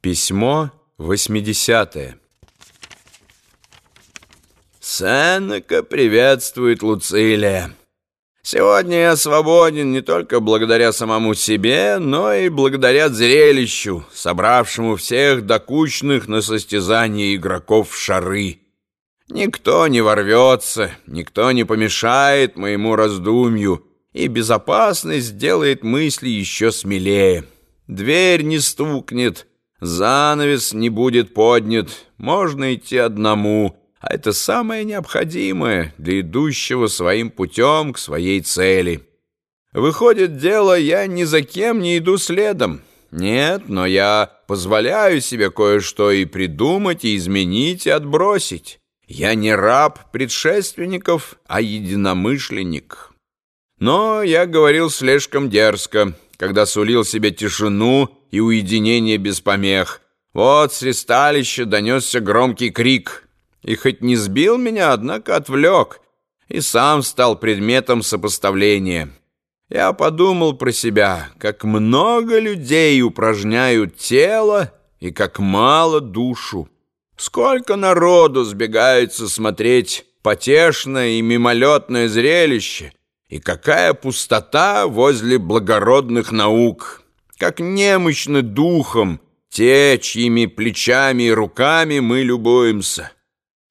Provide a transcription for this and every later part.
Письмо 80 Сенека приветствует Луцилия. Сегодня я свободен не только благодаря самому себе, но и благодаря зрелищу, собравшему всех докучных на состязание игроков в шары. Никто не ворвется, никто не помешает моему раздумью, и безопасность сделает мысли еще смелее. Дверь не стукнет, Занавес не будет поднят, можно идти одному, а это самое необходимое для идущего своим путем к своей цели. Выходит, дело, я ни за кем не иду следом. Нет, но я позволяю себе кое-что и придумать, и изменить, и отбросить. Я не раб предшественников, а единомышленник. Но я говорил слишком дерзко, когда сулил себе тишину и уединение без помех. Вот с ристалища донесся громкий крик. И хоть не сбил меня, однако отвлек, и сам стал предметом сопоставления. Я подумал про себя, как много людей упражняют тело и как мало душу. Сколько народу сбегается смотреть потешное и мимолетное зрелище, и какая пустота возле благородных наук» как немощны духом те, чьими плечами и руками мы любуемся.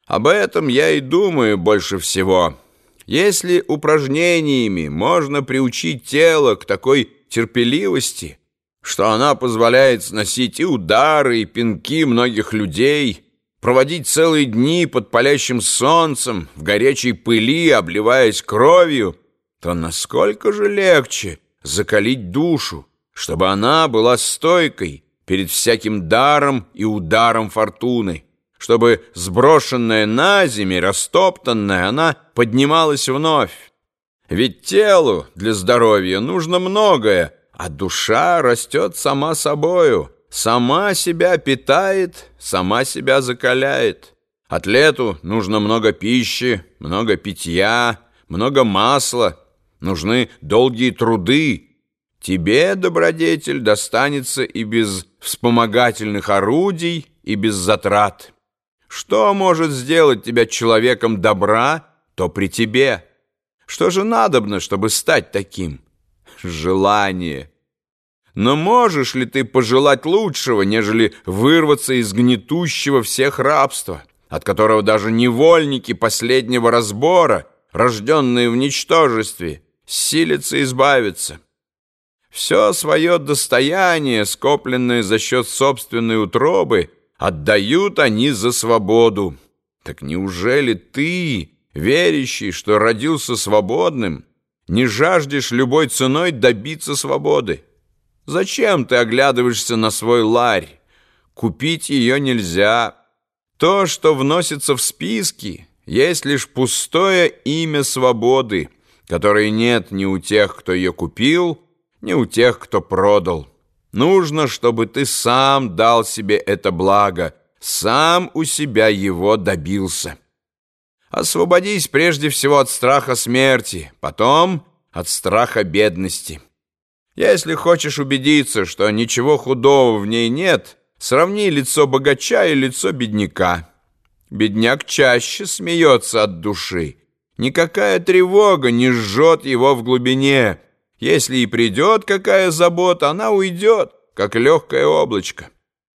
Об этом я и думаю больше всего. Если упражнениями можно приучить тело к такой терпеливости, что она позволяет сносить и удары, и пинки многих людей, проводить целые дни под палящим солнцем, в горячей пыли, обливаясь кровью, то насколько же легче закалить душу, чтобы она была стойкой перед всяким даром и ударом фортуны, чтобы сброшенная на землю, растоптанная, она поднималась вновь. Ведь телу для здоровья нужно многое, а душа растет сама собою, сама себя питает, сама себя закаляет. Атлету нужно много пищи, много питья, много масла, нужны долгие труды, Тебе, добродетель, достанется и без вспомогательных орудий, и без затрат. Что может сделать тебя человеком добра, то при тебе. Что же надобно, чтобы стать таким? Желание. Но можешь ли ты пожелать лучшего, нежели вырваться из гнетущего всех рабства, от которого даже невольники последнего разбора, рожденные в ничтожестве, силятся избавиться? Все свое достояние, скопленное за счет собственной утробы, отдают они за свободу. Так неужели ты, верящий, что родился свободным, не жаждешь любой ценой добиться свободы? Зачем ты оглядываешься на свой ларь? Купить ее нельзя. То, что вносится в списки, есть лишь пустое имя свободы, которой нет ни у тех, кто ее купил, не у тех, кто продал. Нужно, чтобы ты сам дал себе это благо, сам у себя его добился. Освободись прежде всего от страха смерти, потом от страха бедности. Если хочешь убедиться, что ничего худого в ней нет, сравни лицо богача и лицо бедняка. Бедняк чаще смеется от души. Никакая тревога не жжет его в глубине, если и придет какая забота, она уйдет, как легкое облачко.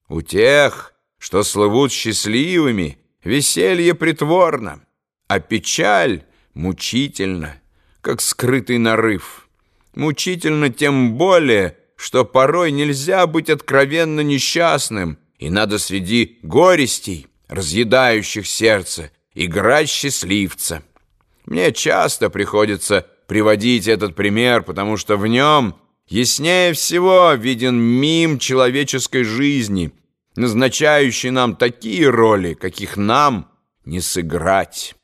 У тех, что слывут счастливыми, веселье притворно, а печаль мучительно, как скрытый нарыв. Мучительно тем более, что порой нельзя быть откровенно несчастным, и надо среди горестей, разъедающих сердце, играть счастливца. Мне часто приходится приводить этот пример, потому что в нем яснее всего виден мим человеческой жизни, назначающий нам такие роли, каких нам не сыграть.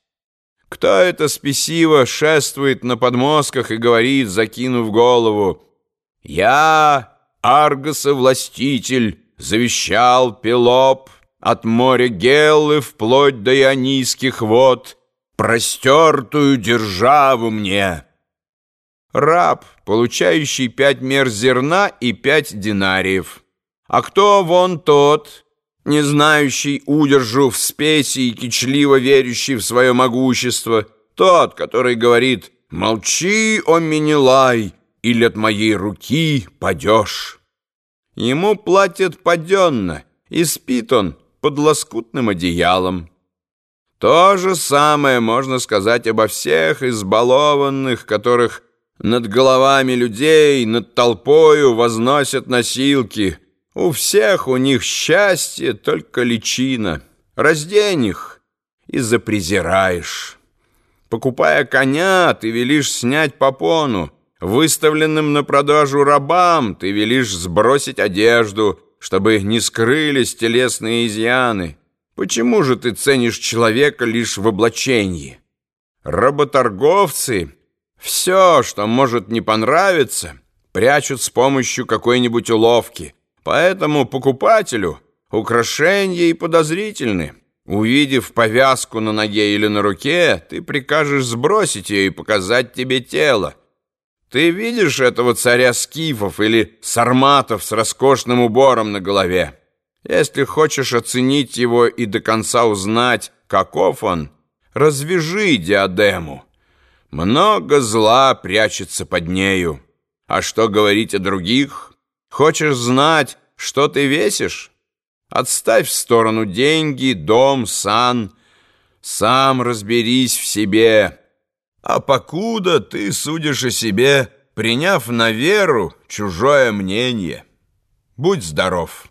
Кто это спесиво шествует на подмостках и говорит, закинув голову, «Я, Аргоса властитель, завещал Пелоп от моря Геллы вплоть до Ионийских вод, простертую державу мне» раб, получающий пять мер зерна и пять динариев. А кто вон тот, не знающий удержу в спеси и кичливо верящий в свое могущество, тот, который говорит «Молчи, о Менелай, или от моей руки падешь». Ему платят паденно, и спит он под лоскутным одеялом. То же самое можно сказать обо всех избалованных, которых над головами людей, над толпою возносят носилки. У всех у них счастье, только личина. Раздень их и запрезираешь. Покупая коня, ты велишь снять попону. Выставленным на продажу рабам ты велишь сбросить одежду, чтобы не скрылись телесные изъяны. Почему же ты ценишь человека лишь в облачении? Работорговцы все, что может не понравиться, прячут с помощью какой-нибудь уловки. Поэтому покупателю украшения и подозрительны. Увидев повязку на ноге или на руке, ты прикажешь сбросить ее и показать тебе тело. Ты видишь этого царя скифов или сарматов с роскошным убором на голове? Если хочешь оценить его и до конца узнать, каков он, развяжи диадему. Много зла прячется под нею. А что говорить о других? Хочешь знать, что ты весишь? Отставь в сторону деньги, дом, сан. Сам разберись в себе. А покуда ты судишь о себе, приняв на веру чужое мнение. Будь здоров».